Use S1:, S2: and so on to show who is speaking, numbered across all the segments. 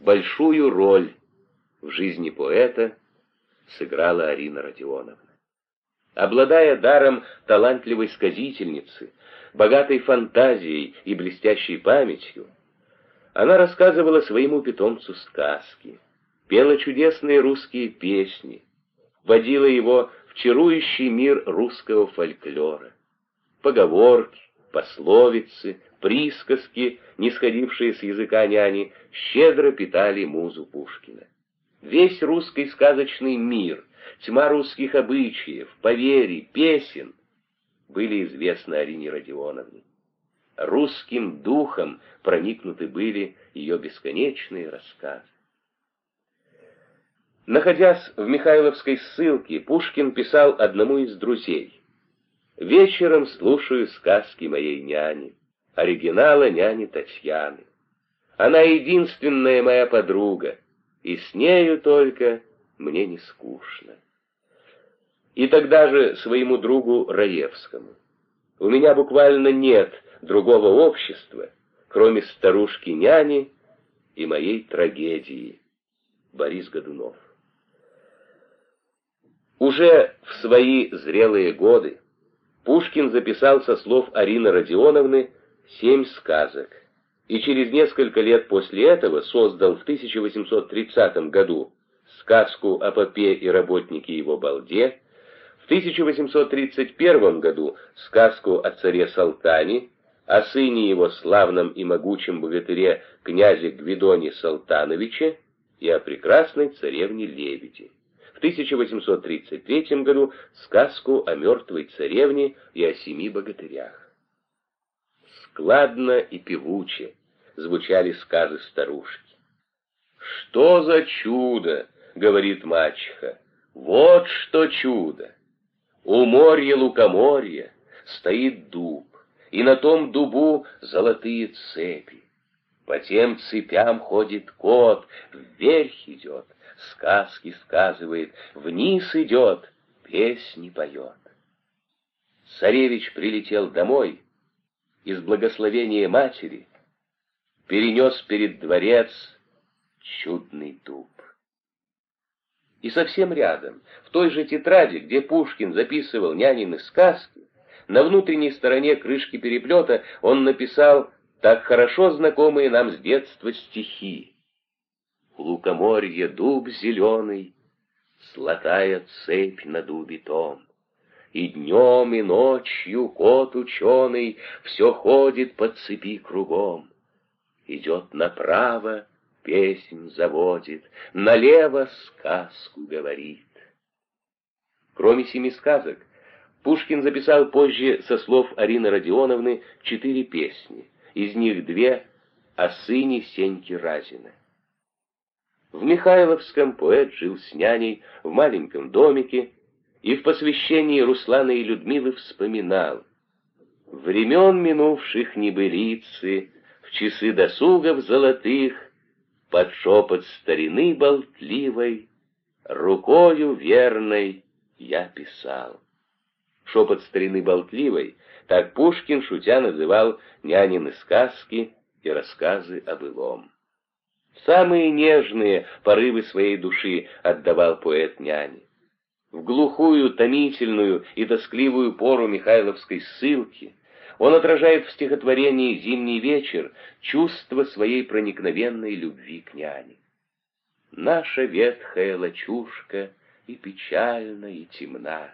S1: большую роль в жизни поэта сыграла Арина Родионовна. Обладая даром талантливой сказительницы, богатой фантазией и блестящей памятью, она рассказывала своему питомцу сказки, пела чудесные русские песни, водила его в чарующий мир русского фольклора. Поговорки, пословицы, присказки, не сходившие с языка няни, щедро питали музу Пушкина. Весь русский сказочный мир, тьма русских обычаев, поверий, песен были известны Арине Родионовне. Русским духом проникнуты были ее бесконечные рассказы. Находясь в Михайловской ссылке, Пушкин писал одному из друзей. «Вечером слушаю сказки моей няни, оригинала няни Татьяны. Она единственная моя подруга, и с нею только мне не скучно». И тогда же своему другу Раевскому. «У меня буквально нет другого общества, кроме старушки-няни и моей трагедии». Борис Годунов уже в свои зрелые годы Пушкин записал со слов Арины Родионовны семь сказок, и через несколько лет после этого создал в 1830 году сказку о попе и работнике его балде, в 1831 году сказку о царе Салтане, о сыне его славном и могучем богатыре князе Гвидоне Салтановиче и о прекрасной царевне Лебеди. 1833 году сказку о мертвой царевне и о семи богатырях. Складно и певуче звучали сказы старушки. «Что за чудо!» — говорит мачеха. «Вот что чудо! У моря лукоморья стоит дуб, и на том дубу золотые цепи. По тем цепям ходит кот, вверх идет, сказки сказывает, вниз идет, песни поет. Царевич прилетел домой, из благословения матери перенес перед дворец чудный дуб. И совсем рядом, в той же тетради, где Пушкин записывал нянины сказки, на внутренней стороне крышки переплета он написал так хорошо знакомые нам с детства стихи лукоморье дуб зеленый, Золотая цепь на дубе том. И днем, и ночью кот ученый Все ходит по цепи кругом. Идет направо, песнь заводит, Налево сказку говорит. Кроме семи сказок, Пушкин записал позже со слов Арины Родионовны четыре песни, из них две о сыне Сеньки Разина. В Михайловском поэт жил с няней в маленьком домике и в посвящении Руслана и Людмилы вспоминал «Времен минувших небылицы, в часы досугов золотых, под шепот старины болтливой, рукою верной я писал». Шепот старины болтливой, так Пушкин, шутя, называл нянины сказки и рассказы о былом. Самые нежные порывы своей души отдавал поэт няне. В глухую, томительную и тоскливую пору Михайловской ссылки он отражает в стихотворении «Зимний вечер» чувство своей проникновенной любви к няне. Наша ветхая лачушка и печальна, и темна.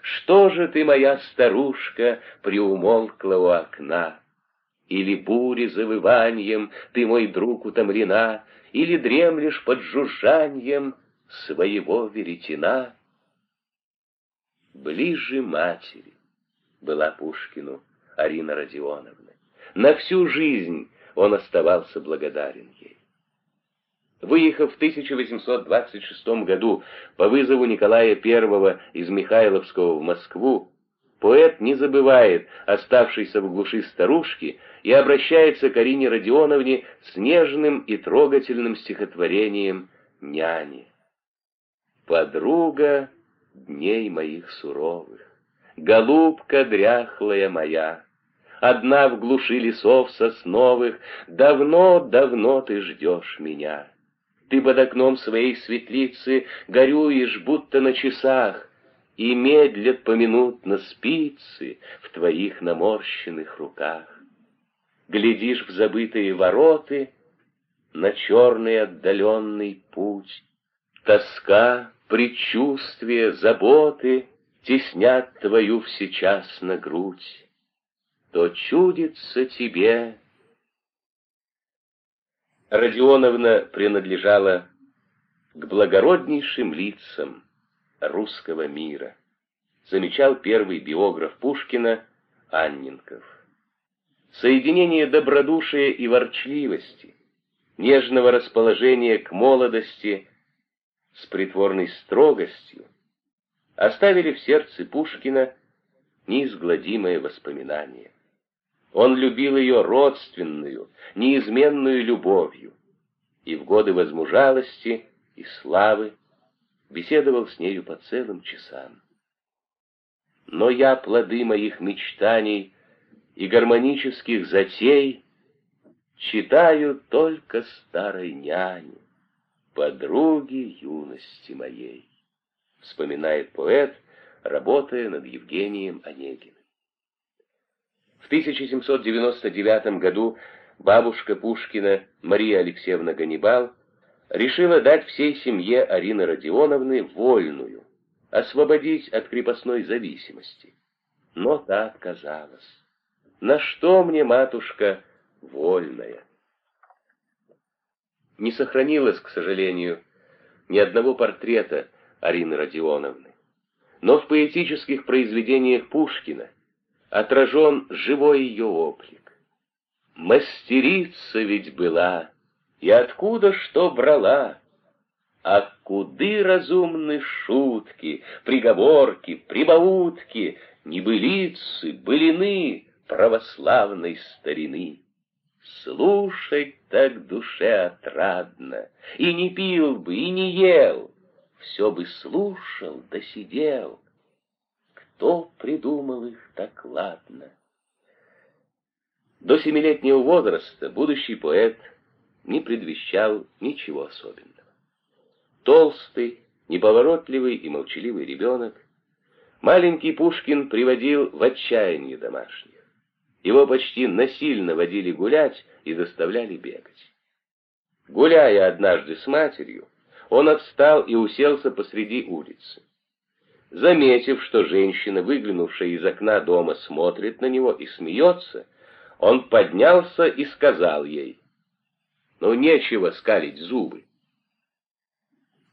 S1: Что же ты, моя старушка, приумолкла у окна? Или бури завыванием ты, мой друг, утомлена, Или дремлешь под жужжанием своего веретена? Ближе матери была Пушкину Арина Родионовна. На всю жизнь он оставался благодарен ей. Выехав в 1826 году по вызову Николая I из Михайловского в Москву, поэт не забывает оставшейся в глуши старушки и обращается к Арине Родионовне с нежным и трогательным стихотворением «Няни». «Подруга дней моих суровых, голубка дряхлая моя, одна в глуши лесов сосновых, давно-давно ты ждешь меня. Ты под окном своей светлицы горюешь, будто на часах, И медлят поминутно спицы в твоих наморщенных руках. Глядишь в забытые вороты, на черный отдаленный путь. Тоска, предчувствие, заботы теснят твою всечас на грудь. То чудится тебе Родионовна принадлежала к благороднейшим лицам русского мира, замечал первый биограф Пушкина Анненков. Соединение добродушия и ворчливости, нежного расположения к молодости с притворной строгостью оставили в сердце Пушкина неизгладимое воспоминание. Он любил ее родственную, неизменную любовью, и в годы возмужалости и славы беседовал с нею по целым часам. Но я плоды моих мечтаний и гармонических затей читаю только старой няне, подруги юности моей, вспоминает поэт, работая над Евгением Онегиным. В 1799 году бабушка Пушкина Мария Алексеевна Ганнибал решила дать всей семье Арины Родионовны вольную, освободить от крепостной зависимости. Но та отказалась. «На что мне, матушка, вольная?» Не сохранилось, к сожалению, ни одного портрета Арины Родионовны. Но в поэтических произведениях Пушкина отражен живой ее облик. Мастерица ведь была, и откуда что брала? А куды разумны шутки, приговорки, прибаутки, небылицы, былины православной старины? Слушать так душе отрадно, и не пил бы, и не ел, все бы слушал да сидел, кто придумал их так ладно? До семилетнего возраста будущий поэт не предвещал ничего особенного. Толстый, неповоротливый и молчаливый ребенок, маленький Пушкин приводил в отчаяние домашних. Его почти насильно водили гулять и заставляли бегать. Гуляя однажды с матерью, он отстал и уселся посреди улицы. Заметив, что женщина, выглянувшая из окна дома, смотрит на него и смеется, он поднялся и сказал ей, «Ну, нечего скалить зубы».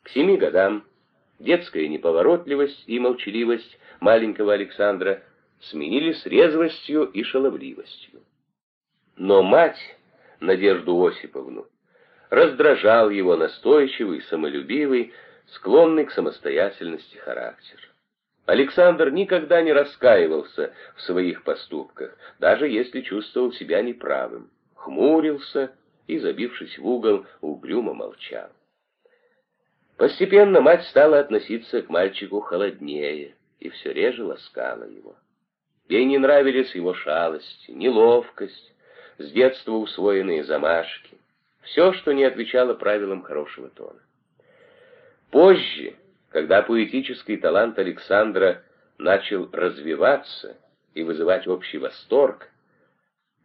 S1: К семи годам детская неповоротливость и молчаливость маленького Александра сменились резвостью и шаловливостью. Но мать, Надежду Осиповну, раздражал его настойчивый, самолюбивый, склонный к самостоятельности характер. Александр никогда не раскаивался в своих поступках, даже если чувствовал себя неправым, хмурился и, забившись в угол, угрюмо молчал. Постепенно мать стала относиться к мальчику холоднее и все реже ласкала его. Ей не нравились его шалости, неловкость, с детства усвоенные замашки, все, что не отвечало правилам хорошего тона. Позже, когда поэтический талант Александра начал развиваться и вызывать общий восторг,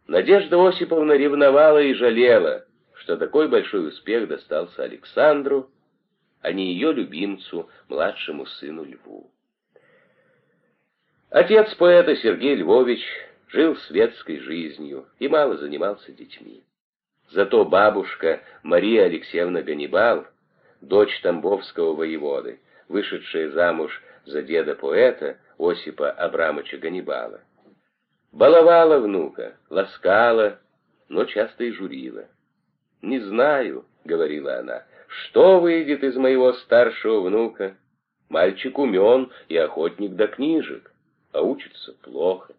S1: Надежда Осиповна ревновала и жалела, что такой большой успех достался Александру, а не ее любимцу, младшему сыну Льву. Отец поэта Сергей Львович жил светской жизнью и мало занимался детьми. Зато бабушка Мария Алексеевна Ганнибал, дочь Тамбовского воеводы, вышедшая замуж за деда-поэта Осипа Абрамовича Ганнибала. Баловала внука, ласкала, но часто и журила. «Не знаю», — говорила она, — «что выйдет из моего старшего внука? Мальчик умен и охотник до книжек, а учится плохо.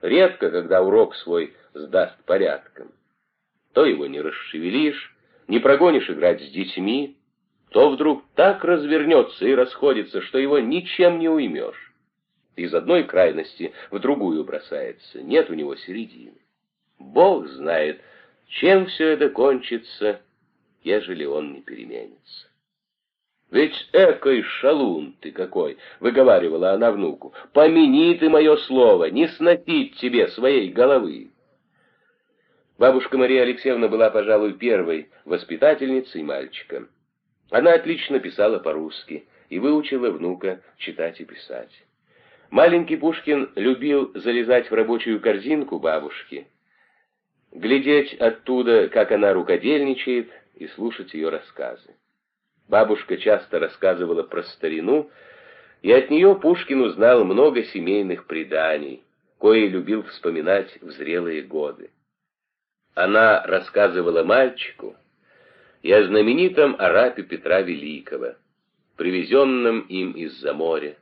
S1: Редко, когда урок свой сдаст порядком. То его не расшевелишь, не прогонишь играть с детьми, то вдруг так развернется и расходится, что его ничем не уймешь. Из одной крайности в другую бросается, нет у него середины. Бог знает, чем все это кончится, ежели он не переменится. «Ведь экой шалун ты какой!» — выговаривала она внуку. «Помяни ты мое слово, не сносить тебе своей головы!» Бабушка Мария Алексеевна была, пожалуй, первой воспитательницей мальчика. Она отлично писала по-русски и выучила внука читать и писать. Маленький Пушкин любил залезать в рабочую корзинку бабушки, глядеть оттуда, как она рукодельничает, и слушать ее рассказы. Бабушка часто рассказывала про старину, и от нее Пушкин узнал много семейных преданий, кое любил вспоминать в зрелые годы. Она рассказывала мальчику и о знаменитом арапе Петра Великого, привезенном им из-за моря,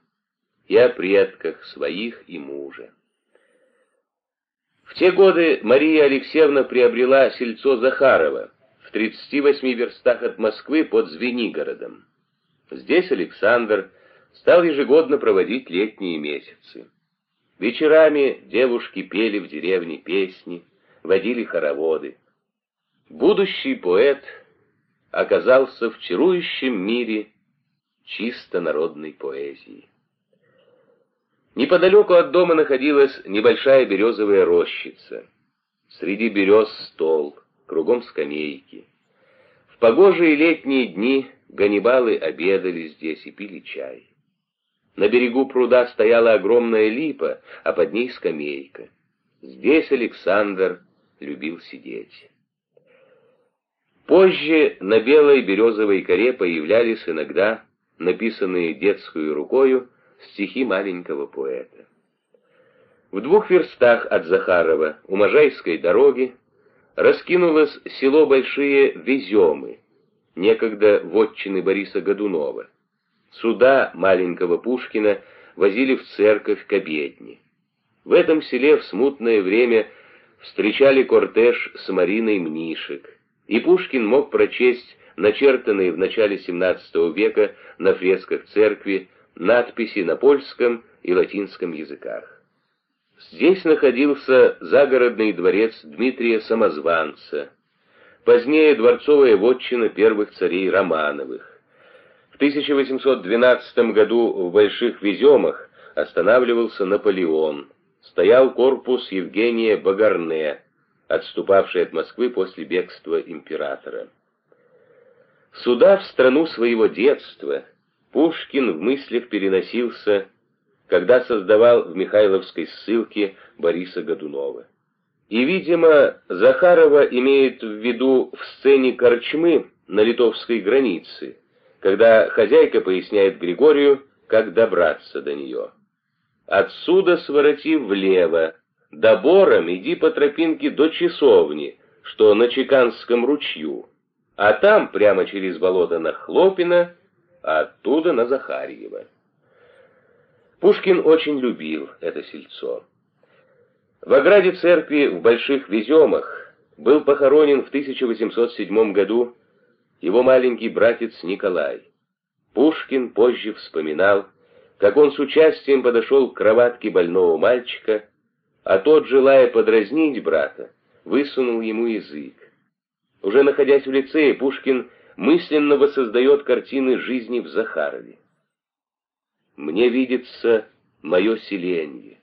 S1: и о предках своих и мужа. В те годы Мария Алексеевна приобрела сельцо Захарова, 38 верстах от Москвы под Звенигородом. Здесь Александр стал ежегодно проводить летние месяцы. Вечерами девушки пели в деревне песни, водили хороводы. Будущий поэт оказался в чарующем мире чисто народной поэзии. Неподалеку от дома находилась небольшая березовая рощица. Среди берез стол — кругом скамейки. В погожие летние дни ганнибалы обедали здесь и пили чай. На берегу пруда стояла огромная липа, а под ней скамейка. Здесь Александр любил сидеть. Позже на белой березовой коре появлялись иногда написанные детскую рукою стихи маленького поэта. В двух верстах от Захарова, у Можайской дороги, раскинулось село Большие Веземы, некогда вотчины Бориса Годунова. Сюда маленького Пушкина возили в церковь к обедне. В этом селе в смутное время встречали кортеж с Мариной Мнишек, и Пушкин мог прочесть начертанные в начале XVII века на фресках церкви надписи на польском и латинском языках. Здесь находился загородный дворец Дмитрия Самозванца, позднее дворцовая вотчина первых царей Романовых. В 1812 году в Больших Веземах останавливался Наполеон, стоял корпус Евгения Багарне, отступавший от Москвы после бегства императора. Сюда, в страну своего детства, Пушкин в мыслях переносился когда создавал в Михайловской ссылке Бориса Годунова. И, видимо, Захарова имеет в виду в сцене корчмы на литовской границе, когда хозяйка поясняет Григорию, как добраться до нее. Отсюда свороти влево, до Бором иди по тропинке до часовни, что на Чеканском ручью, а там прямо через болото на Хлопино, а оттуда на Захарьево. Пушкин очень любил это сельцо. В ограде церкви в Больших Веземах был похоронен в 1807 году его маленький братец Николай. Пушкин позже вспоминал, как он с участием подошел к кроватке больного мальчика, а тот, желая подразнить брата, высунул ему язык. Уже находясь в лицее, Пушкин мысленно воссоздает картины жизни в Захарове. Мне видится мое селенье,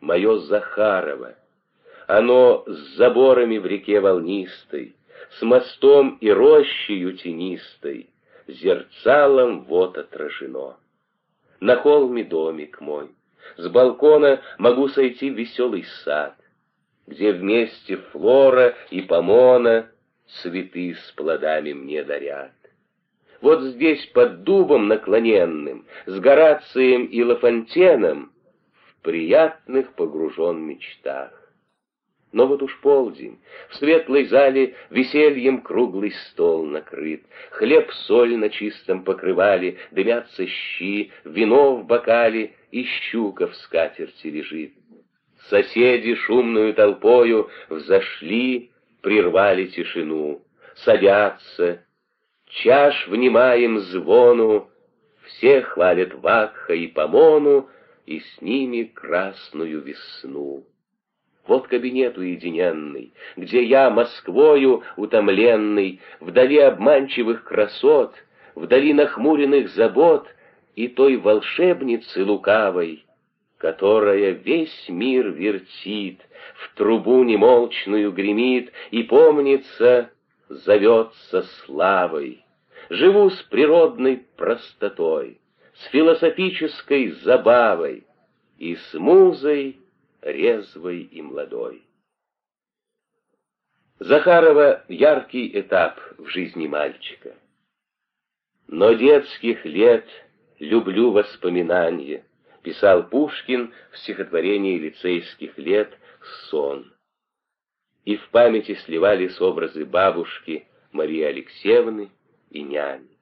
S1: мое Захарово. Оно с заборами в реке волнистой, с мостом и рощею тенистой, зерцалом вот отражено. На холме домик мой, с балкона могу сойти в веселый сад, где вместе флора и помона цветы с плодами мне дарят. Вот здесь, под дубом наклоненным, с Горацием и Лафонтеном, в приятных погружен мечтах. Но вот уж полдень, в светлой зале весельем круглый стол накрыт, хлеб-соль на чистом покрывале, дымятся щи, вино в бокале и щука в скатерти лежит. Соседи шумную толпою взошли, прервали тишину, садятся, чаш внимаем звону, все хвалят Вакха и Помону, и с ними красную весну. Вот кабинет уединенный, где я, Москвою утомленный, Вдали обманчивых красот, Вдали нахмуренных забот И той волшебницы лукавой, Которая весь мир вертит, В трубу немолчную гремит И, помнится, зовется славой. Живу с природной простотой, С философической забавой И с музой, резвой и молодой. Захарова — яркий этап в жизни мальчика. Но детских лет люблю воспоминания, писал Пушкин в стихотворении лицейских лет «Сон». И в памяти сливались образы бабушки Марии Алексеевны и няни.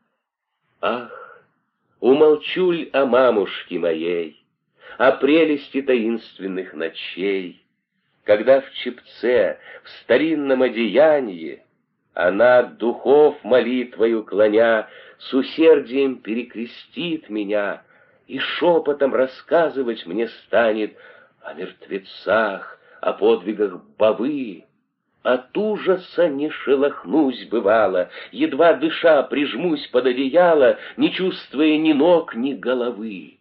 S1: Ах, умолчу ль о мамушке моей, о прелести таинственных ночей, когда в чепце, в старинном одеянии, она духов молитвою клоня, с усердием перекрестит меня и шепотом рассказывать мне станет о мертвецах, о подвигах бабы. От ужаса не шелохнусь, бывало, едва дыша прижмусь под одеяло, не чувствуя ни ног, ни головы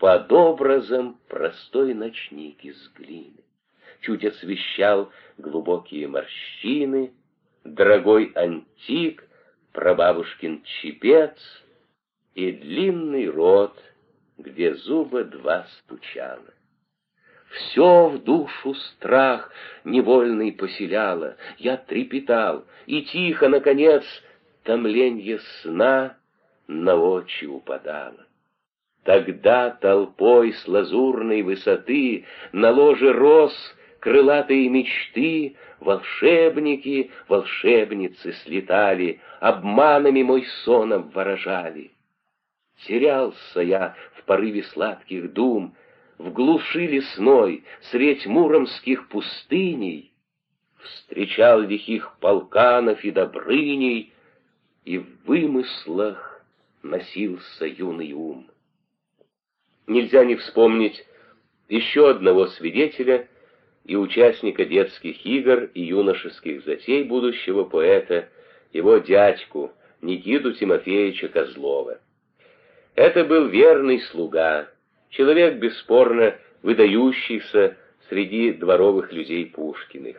S1: под образом простой ночник из глины. Чуть освещал глубокие морщины, дорогой антик, прабабушкин чепец и длинный рот, где зубы два стучало. Все в душу страх невольный поселяло, я трепетал, и тихо, наконец, томленье сна на очи упадало. Тогда толпой с лазурной высоты на ложе рос крылатые мечты, волшебники, волшебницы слетали, обманами мой сон обворожали. Терялся я в порыве сладких дум, в глуши лесной, средь муромских пустыней, встречал лихих полканов и добрыней, и в вымыслах носился юный ум нельзя не вспомнить еще одного свидетеля и участника детских игр и юношеских затей будущего поэта, его дядьку Никиту Тимофеевича Козлова. Это был верный слуга, человек бесспорно выдающийся среди дворовых людей Пушкиных.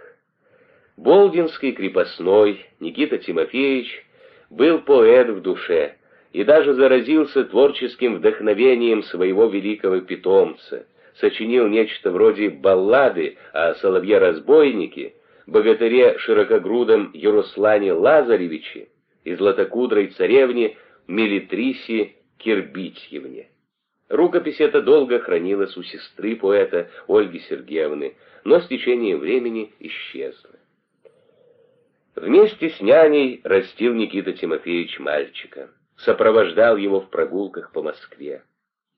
S1: Болдинский крепостной Никита Тимофеевич был поэт в душе, и даже заразился творческим вдохновением своего великого питомца, сочинил нечто вроде баллады о соловье-разбойнике, богатыре широкогрудом Яруслане Лазаревиче и златокудрой царевне Мелитрисе Кирбитьевне. Рукопись эта долго хранилась у сестры поэта Ольги Сергеевны, но с течением времени исчезла. Вместе с няней растил Никита Тимофеевич мальчика сопровождал его в прогулках по Москве.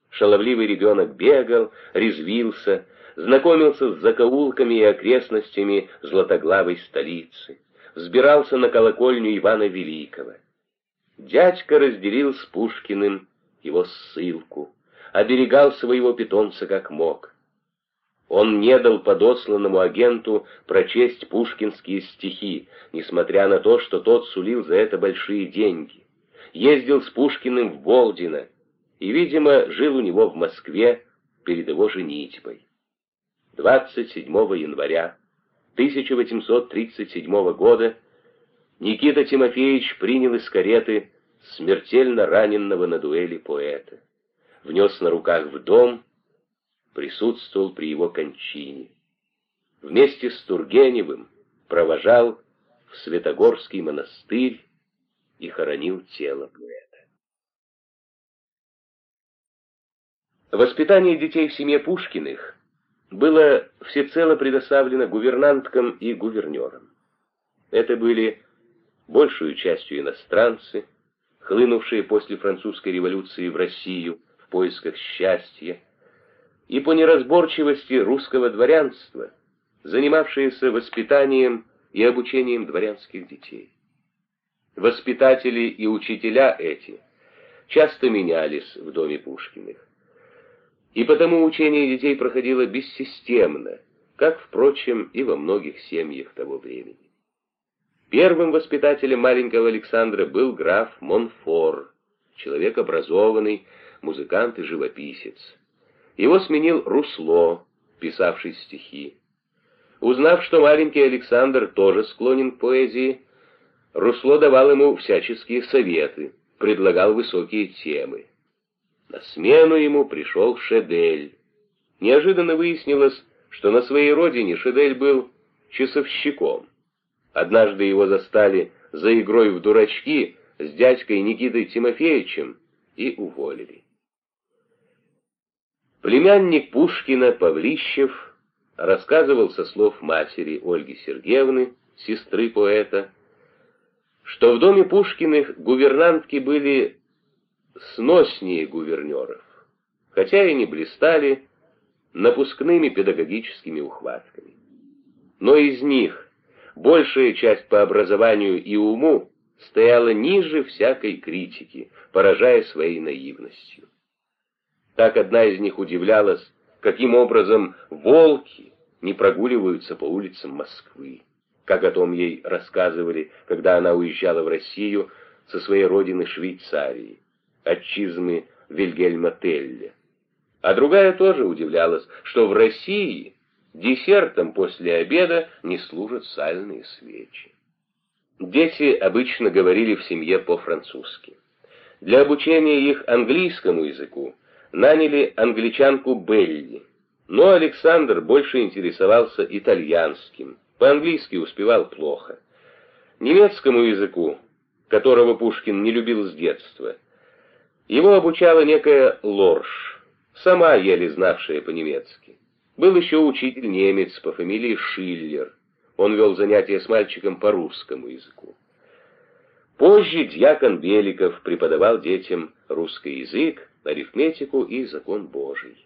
S1: Шаловливый ребенок бегал, резвился, знакомился с закоулками и окрестностями златоглавой столицы, взбирался на колокольню Ивана Великого. Дядька разделил с Пушкиным его ссылку, оберегал своего питомца как мог. Он не дал подосланному агенту прочесть пушкинские стихи, несмотря на то, что тот сулил за это большие деньги ездил с Пушкиным в Болдино и, видимо, жил у него в Москве перед его женитьбой. 27 января 1837 года Никита Тимофеевич принял из кареты смертельно раненного на дуэли поэта, внес на руках в дом, присутствовал при его кончине. Вместе с Тургеневым провожал в Светогорский монастырь и хоронил тело поэта. Воспитание детей в семье Пушкиных было всецело предоставлено гувернанткам и гувернерам. Это были большую частью иностранцы, хлынувшие после французской революции в Россию поисках счастья, и по неразборчивости русского дворянства, занимавшиеся воспитанием и обучением дворянских детей. Воспитатели и учителя эти часто менялись в доме Пушкиных. И потому учение детей проходило бессистемно, как, впрочем, и во многих семьях того времени. Первым воспитателем маленького Александра был граф Монфор, человек образованный, музыкант и живописец. Его сменил Русло, писавший стихи. Узнав, что маленький Александр тоже склонен к поэзии, Русло давал ему всяческие советы, предлагал высокие темы. На смену ему пришел Шедель. Неожиданно выяснилось, что на своей родине Шедель был часовщиком. Однажды его застали за игрой в дурачки с дядькой Никитой Тимофеевичем и уволили. Племянник Пушкина Павлищев рассказывал со слов матери Ольги Сергеевны, сестры поэта, что в доме Пушкиных гувернантки были сноснее гувернеров, хотя и не блистали напускными педагогическими ухватками. Но из них большая часть по образованию и уму стояла ниже всякой критики, поражая своей наивностью. Так одна из них удивлялась, каким образом волки не прогуливаются по улицам Москвы, как о том ей рассказывали, когда она уезжала в Россию со своей родины Швейцарии, отчизны Вильгельма Телля. А другая тоже удивлялась, что в России десертом после обеда не служат сальные свечи. Дети обычно говорили в семье по-французски. Для обучения их английскому языку наняли англичанку Белли, но Александр больше интересовался итальянским, по-английски успевал плохо. Немецкому языку, которого Пушкин не любил с детства, его обучала некая Лорш, сама еле знавшая по-немецки. Был еще учитель немец по фамилии Шиллер. Он вел занятия с мальчиком по русскому языку. Позже дьякон Беликов преподавал детям русский язык, арифметику и закон Божий.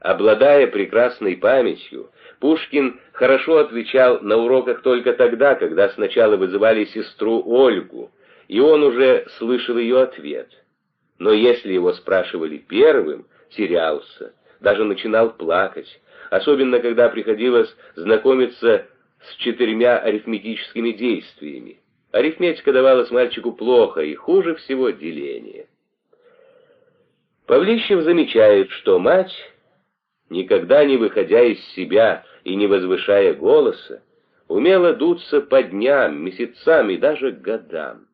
S1: Обладая прекрасной памятью, Пушкин хорошо отвечал на уроках только тогда, когда сначала вызывали сестру Ольгу, и он уже слышал ее ответ. Но если его спрашивали первым, терялся, даже начинал плакать, особенно когда приходилось знакомиться с четырьмя арифметическими действиями. Арифметика давалась мальчику плохо, и хуже всего деление. Павлищев замечает, что мать, никогда не выходя из себя и не возвышая голоса, умела дуться по дням, месяцам и даже годам.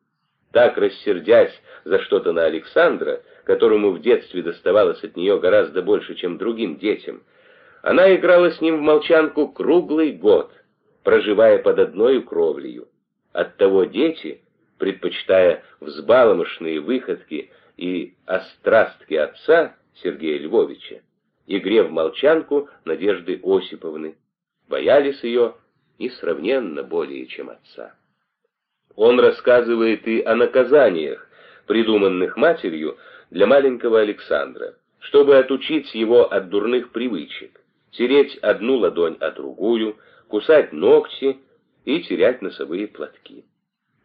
S1: Так, рассердясь за что-то на Александра, которому в детстве доставалось от нее гораздо больше, чем другим детям, она играла с ним в молчанку круглый год, проживая под одной кровлею. Оттого дети, предпочитая взбаломошные выходки и острастки отца Сергея Львовича, игре в молчанку Надежды Осиповны, боялись ее несравненно более, чем отца. Он рассказывает и о наказаниях, придуманных матерью для маленького Александра, чтобы отучить его от дурных привычек, тереть одну ладонь о другую, кусать ногти и терять носовые платки.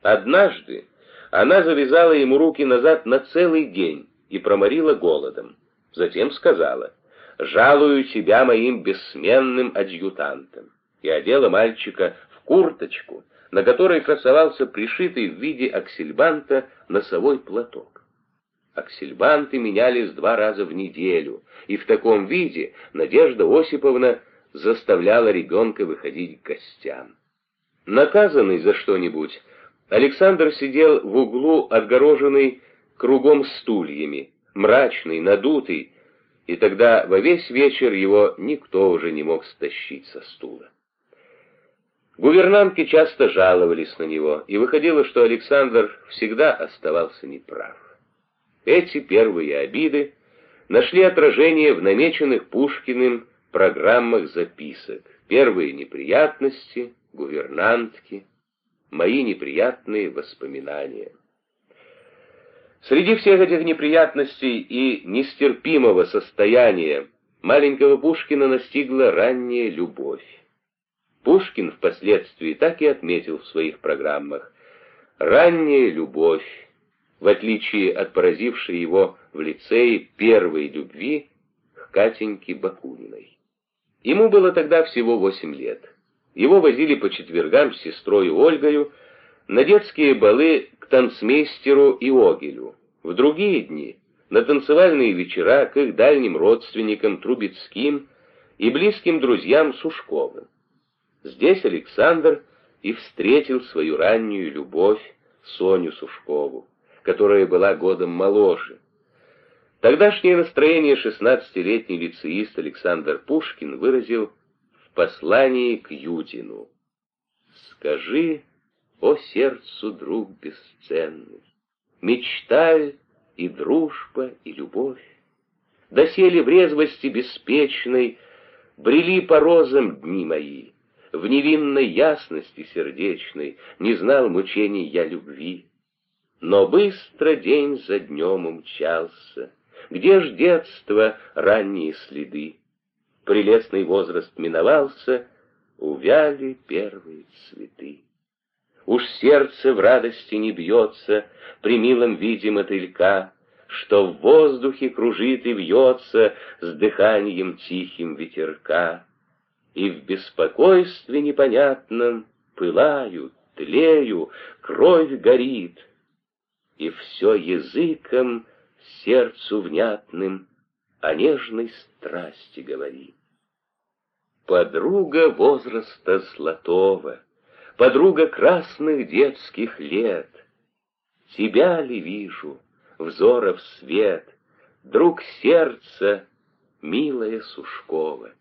S1: Однажды она завязала ему руки назад на целый день и проморила голодом. Затем сказала, «Жалую тебя моим бессменным адъютантом», и одела мальчика в курточку, на которой красовался пришитый в виде аксельбанта носовой платок. Аксельбанты менялись два раза в неделю, и в таком виде Надежда Осиповна заставляла ребенка выходить к гостям. Наказанный за что-нибудь, Александр сидел в углу, отгороженный кругом стульями, мрачный, надутый, и тогда во весь вечер его никто уже не мог стащить со стула. Гувернантки часто жаловались на него, и выходило, что Александр всегда оставался неправ. Эти первые обиды нашли отражение в намеченных Пушкиным программах записок. Первые неприятности, гувернантки, мои неприятные воспоминания. Среди всех этих неприятностей и нестерпимого состояния маленького Пушкина настигла ранняя любовь. Пушкин впоследствии так и отметил в своих программах «ранняя любовь», в отличие от поразившей его в лицее первой любви к Катеньке Бакуниной. Ему было тогда всего восемь лет. Его возили по четвергам с сестрой Ольгою на детские балы к танцмейстеру и Огелю. В другие дни на танцевальные вечера к их дальним родственникам Трубецким и близким друзьям Сушковым. Здесь Александр и встретил свою раннюю любовь Соню Сушкову, которая была годом моложе. Тогдашнее настроение шестнадцатилетний лицеист Александр Пушкин выразил послании к Юдину. «Скажи, о сердцу, друг бесценный, мечтай и дружба, и любовь, доселе в резвости беспечной брели по розам дни мои, в невинной ясности сердечной не знал мучений я любви. Но быстро день за днем умчался, где ж детство, ранние следы? Прелестный возраст миновался, увяли первые цветы. Уж сердце в радости не бьется при милом виде мотылька, Что в воздухе кружит и вьется с дыханием тихим ветерка. И в беспокойстве непонятном пылаю, тлею, кровь горит, И все языком сердцу внятным о нежной страсти говорит. Подруга возраста золотого, подруга красных детских лет, Тебя ли вижу, взоров свет, друг сердца, милая Сушкова.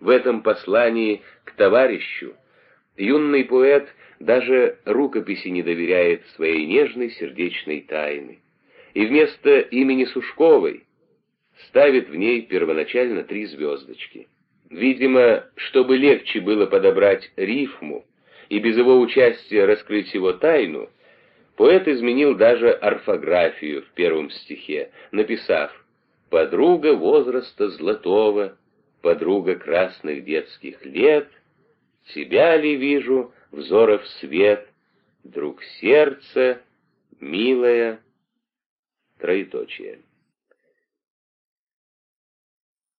S1: В этом послании к товарищу юный поэт даже рукописи не доверяет своей нежной сердечной тайны, и вместо имени Сушковой ставит в ней первоначально три звездочки — Видимо, чтобы легче было подобрать рифму и без его участия раскрыть его тайну, поэт изменил даже орфографию в первом стихе, написав «Подруга возраста золотого, подруга красных детских лет, тебя ли вижу, взоров свет, друг сердца, милая, троеточие».